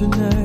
tonight.